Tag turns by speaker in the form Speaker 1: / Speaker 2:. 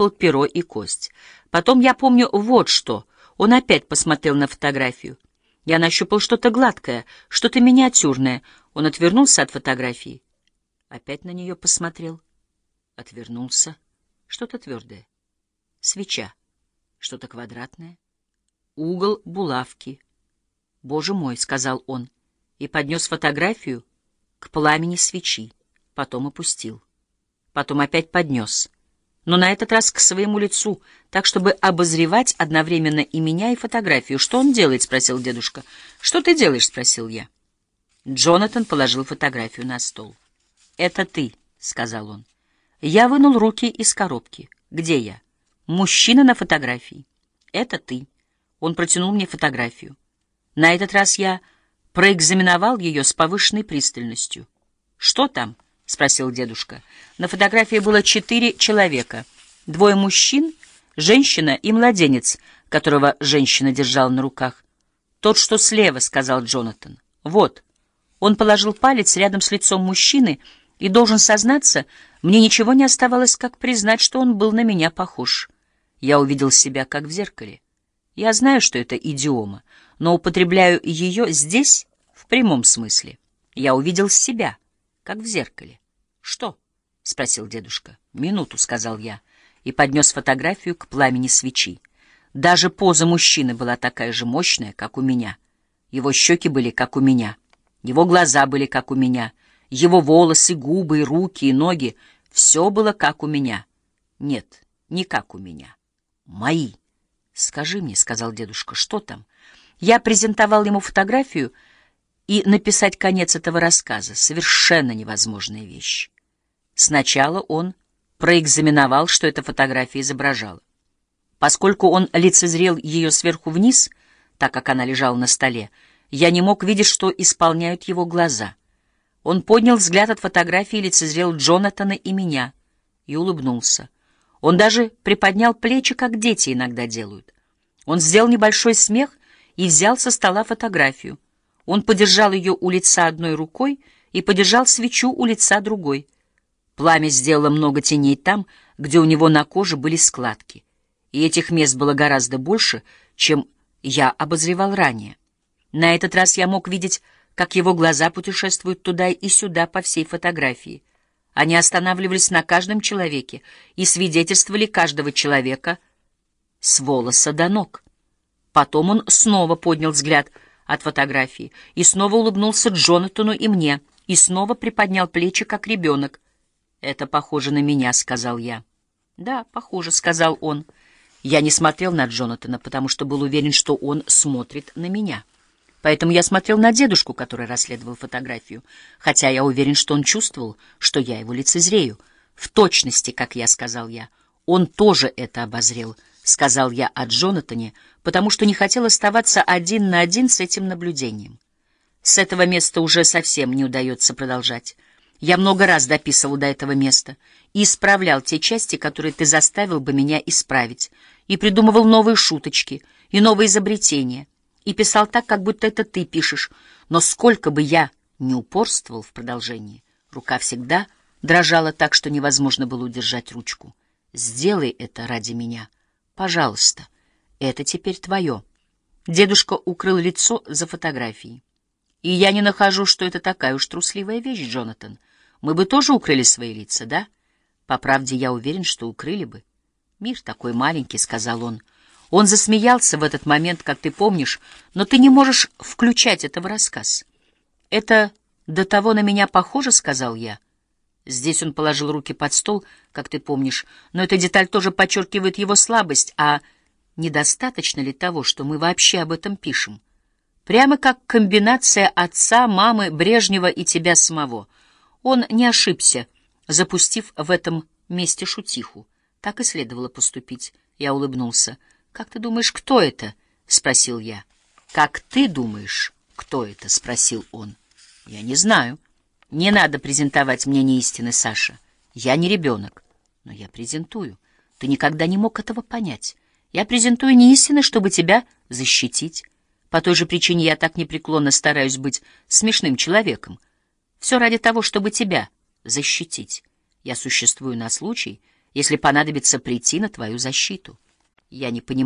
Speaker 1: выпал перо и кость. Потом я помню вот что. Он опять посмотрел на фотографию. Я нащупал что-то гладкое, что-то миниатюрное. Он отвернулся от фотографии. Опять на нее посмотрел. Отвернулся. Что-то твердое. Свеча. Что-то квадратное. Угол булавки. «Боже мой!» — сказал он, и поднес фотографию к пламени свечи. Потом опустил. Потом опять поднес. Но на этот раз к своему лицу, так, чтобы обозревать одновременно и меня, и фотографию. «Что он делает?» — спросил дедушка. «Что ты делаешь?» — спросил я. Джонатан положил фотографию на стол. «Это ты», — сказал он. Я вынул руки из коробки. «Где я?» «Мужчина на фотографии». «Это ты». Он протянул мне фотографию. На этот раз я проэкзаменовал ее с повышенной пристальностью. «Что там?» — спросил дедушка. На фотографии было четыре человека. Двое мужчин, женщина и младенец, которого женщина держала на руках. «Тот, что слева», — сказал Джонатан. «Вот». Он положил палец рядом с лицом мужчины, и, должен сознаться, мне ничего не оставалось, как признать, что он был на меня похож. Я увидел себя, как в зеркале. Я знаю, что это идиома, но употребляю ее здесь в прямом смысле. Я увидел себя, как в зеркале. «Что?» — спросил дедушка. «Минуту», — сказал я, и поднес фотографию к пламени свечи. Даже поза мужчины была такая же мощная, как у меня. Его щеки были, как у меня. Его глаза были, как у меня. Его волосы, губы, руки и ноги — все было, как у меня. Нет, не как у меня. Мои. «Скажи мне», — сказал дедушка, — «что там?» Я презентовал ему фотографию, и написать конец этого рассказа — совершенно невозможная вещь. Сначала он проэкзаменовал, что эта фотография изображала. Поскольку он лицезрел ее сверху вниз, так как она лежала на столе, я не мог видеть, что исполняют его глаза. Он поднял взгляд от фотографии и лицезрел Джонатана и меня, и улыбнулся. Он даже приподнял плечи, как дети иногда делают. Он сделал небольшой смех и взял со стола фотографию. Он подержал ее у лица одной рукой и подержал свечу у лица другой. Пламя сделало много теней там, где у него на коже были складки. И этих мест было гораздо больше, чем я обозревал ранее. На этот раз я мог видеть, как его глаза путешествуют туда и сюда по всей фотографии. Они останавливались на каждом человеке и свидетельствовали каждого человека с волоса до ног. Потом он снова поднял взгляд от фотографии и снова улыбнулся Джонатану и мне, и снова приподнял плечи, как ребенок. «Это похоже на меня», — сказал я. «Да, похоже», — сказал он. Я не смотрел на Джонатана, потому что был уверен, что он смотрит на меня. Поэтому я смотрел на дедушку, который расследовал фотографию, хотя я уверен, что он чувствовал, что я его лицезрею. В точности, как я сказал я. Он тоже это обозрел, сказал я о Джонатане, потому что не хотел оставаться один на один с этим наблюдением. С этого места уже совсем не удается продолжать. Я много раз дописывал до этого места и исправлял те части, которые ты заставил бы меня исправить, и придумывал новые шуточки и новые изобретения — и писал так, как будто это ты пишешь, но сколько бы я не упорствовал в продолжении, рука всегда дрожала так, что невозможно было удержать ручку. «Сделай это ради меня. Пожалуйста. Это теперь твое». Дедушка укрыл лицо за фотографией. «И я не нахожу, что это такая уж трусливая вещь, Джонатан. Мы бы тоже укрыли свои лица, да? По правде, я уверен, что укрыли бы. Мир такой маленький», — сказал он, — он засмеялся в этот момент, как ты помнишь, но ты не можешь включать это в рассказ. «Это до того на меня похоже», — сказал я. Здесь он положил руки под стол, как ты помнишь, но эта деталь тоже подчеркивает его слабость, а недостаточно ли того, что мы вообще об этом пишем? Прямо как комбинация отца, мамы, Брежнева и тебя самого. Он не ошибся, запустив в этом месте шутиху. Так и следовало поступить. Я улыбнулся. «Как ты думаешь, кто это?» — спросил я. «Как ты думаешь, кто это?» — спросил он. «Я не знаю. Не надо презентовать мне неистины, Саша. Я не ребенок. Но я презентую. Ты никогда не мог этого понять. Я презентую неистины, чтобы тебя защитить. По той же причине я так непреклонно стараюсь быть смешным человеком. Все ради того, чтобы тебя защитить. Я существую на случай, если понадобится прийти на твою защиту. Я не понимаю,